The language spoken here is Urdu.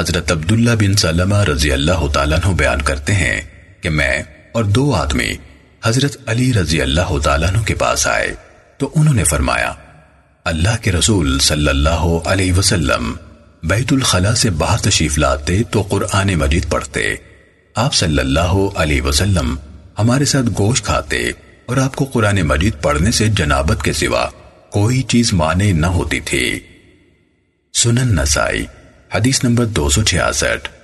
حضرت عبداللہ بن سلمہ رضی اللہ تعالیٰ عنہ بیان کرتے ہیں کہ میں اور دو آدمی حضرت علی رضی اللہ تعالیٰ عنہ کے پاس آئے تو انہوں نے فرمایا، اللہ کے رسول صلی اللہ علیہ وسلم بیت الخلا سے باہر تشریف لاتے تو قرآن مجید پڑھتے۔ آپ صلی اللہ علیہ وسلم ہمارے ساتھ گوشت کھاتے اور آپ کو قرآن مجید پڑھنے سے جنابت کے سوا کوئی چیز مانے نہ ہوتی تھی۔ سنن نسائی حدیث نمبر دو سو چھیاسٹھ۔